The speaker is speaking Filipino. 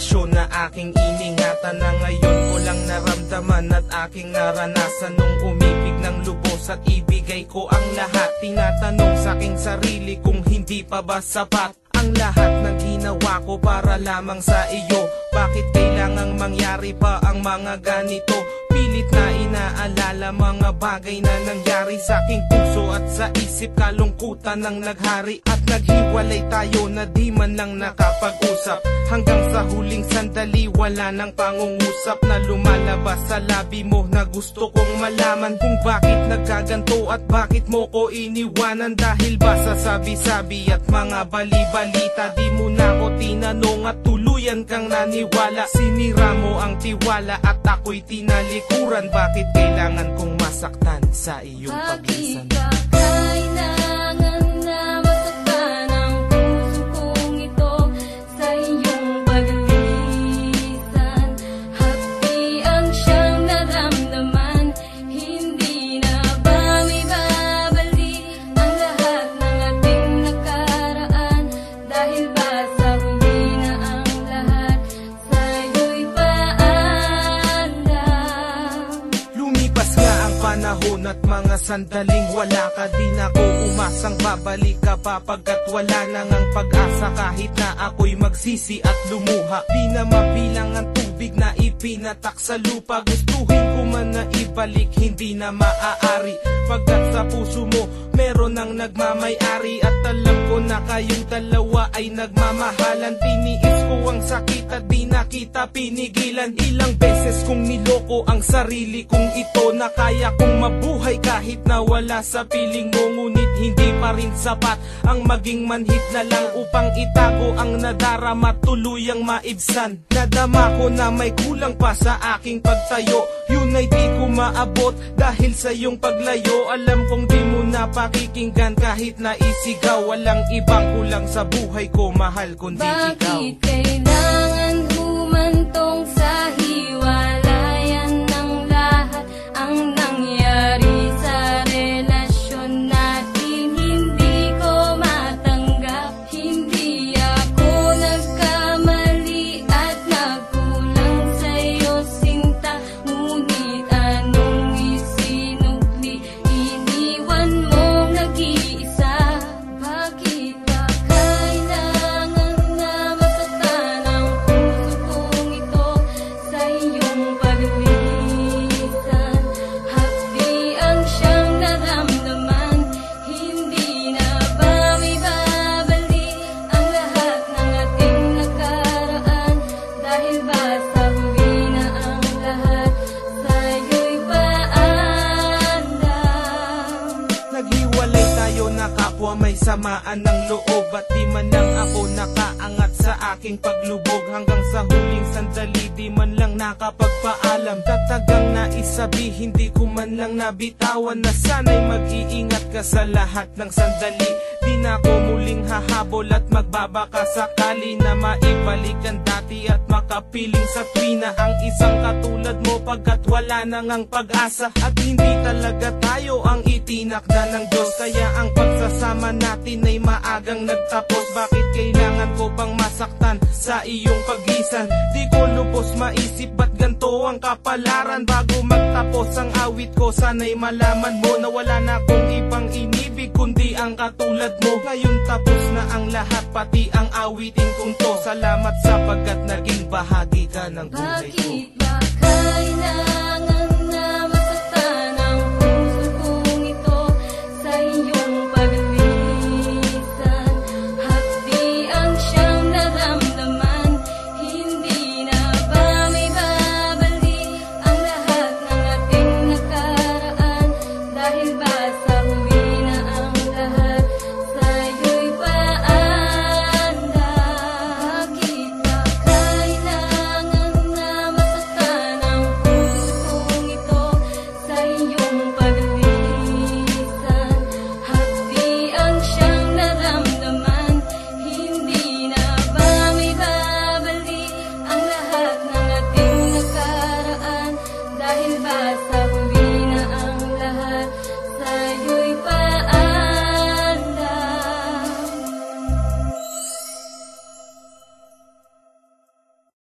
aking iningatan na ngayon ko lang naramdaman at aking naranasan nung umibig ng lubos at ibigay ko ang lahat Tinatanong sa aking sarili kung hindi pa ba sapat ang lahat ng ginawa ko para lamang sa iyo Bakit kailangang mangyari pa ang mga ganito? Pilit na inaalala mga bagay na nangyari sa aking puso at sa isip kalungkutan ng naghari At naghiwalay tayo na di man lang nakapag-usap. Hanggang sa huling sandali wala nang pangungusap Na lumalabas sa labi mo na gusto kong malaman Kung bakit nagkaganto at bakit mo ko iniwanan. Dahil ba sa sabi-sabi at mga bali-balita Di mo na ako tinanong at tuluyan kang naniwala Sinira mo ang tiwala at ako'y tinalikuran Bakit kailangan kong masaktan sa iyong paglisan? At mga sandaling wala ka. Di na ko umasang babalik ka pa Pagkat wala na ngang pag-asa. Kahit na ako'y magsisi at lumuha Di na mabilang ang tubig na ipinatak sa lupa. Gustuhin ko man na ibalik hindi na maaari. Pagkat sa puso mo meron ang nagmamayari. At alam ko na kayong dalawa ay nagmamahalan. Tiniis ko ang sakit at di na kita pinigilan. Ilang beses kong niloko ang sarili kong ito Na kaya kong mabuhay kahit na wala sa piling mo. Ngunit hindi pa rin sapat ang maging manhit na lang Upang itago ang nadarama. Tuluyang maibsan. Nadama ko na may kulang pa sa aking pagtayo Yun ay di ko maabot dahil sa iyong paglayo. Alam kong di mo na pakikinggan kahit na isigaw Walang ibang kulang sa buhay ko mahal kundi ikaw Bakit samaan ng loob At di man lang ako nakaangat sa aking paglubog. Hanggang sa huling sandali di man lang nakapagpaalam. Tatagang naisabi hindi ko man lang nabitawan Na sana'y mag-iingat ka sa lahat ng sandali na ako muling hahabol at magbabaka. Sakali Na maibalik ang dati at makapiling sa tuwina Ang isang katulad mo pagkat wala na ngang pag-asa. At hindi talaga tayo ang itinakda ng Diyos. Kaya ang pagsasama natin ay maagang nagtapos. Bakit kailangan ko pang masaktan sa iyong pagisan Di ko lubos maisip ba't ganito ang kapalaran. Bago magtapos ang awit ko sana'y malaman mo Na wala na akong ibang pag-ibig kundi ang katulad mo. Ngayon tapos na ang lahat pati ang awitin kong to. Salamat sapagkat naging bahagi ka ng buhay ko. Bakit ba kayo